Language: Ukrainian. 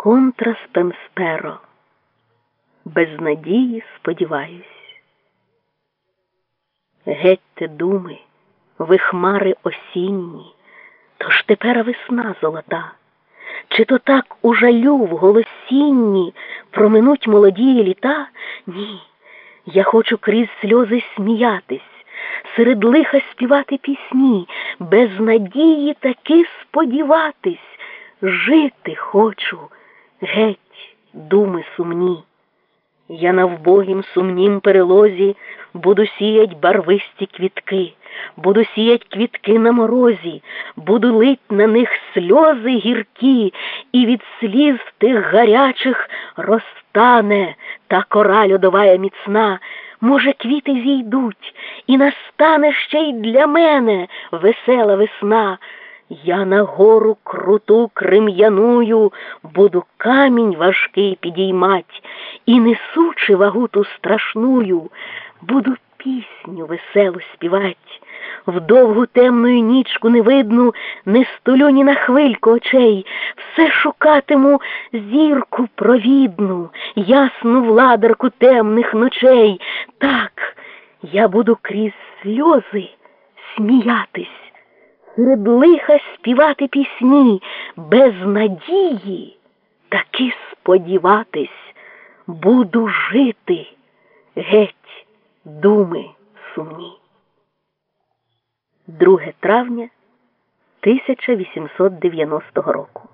Контра спемсперо. Без надії сподіваюсь. Гетьте думи, ви хмари осінні, то ж тепер весна золота. Чи то так у жалю в голосінні проминуть молоді літа? Ні, я хочу крізь сльози сміятись, серед лиха співати пісні, без надії таки сподіватись, жити хочу, геть, думи сумні. Я на вбогім сумнім перелозі буду сіять барвисті квітки, буду сіять квітки на морозі, буду лить на них сльози гіркі, і від сліз тих гарячих розтане та кора льодовая міцна. Може, квіти зійдуть, і настане ще й для мене весела весна. Я на гору круту крем'яную буду камінь важкий підіймать, і, несучи вагу ту страшную, буду пісню веселу співать. В довгу темну нічку невидну не столю ні на хвильку очей, все шукатиму зірку провідну, ясну владарку темних ночей. Так, я буду крізь сльози сміятись серед лиха співати пісні, без надії таки сподіватись, буду жити, геть, думи сумні. 2 травня 1890 року